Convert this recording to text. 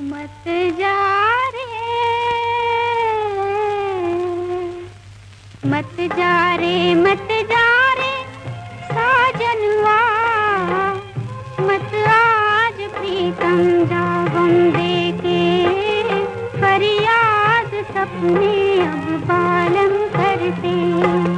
मत जा रे। मत जा रे, मत जा रे साजनवा मत आज प्रीतम जागम देखे। फरियाद सपने अब बालम करते।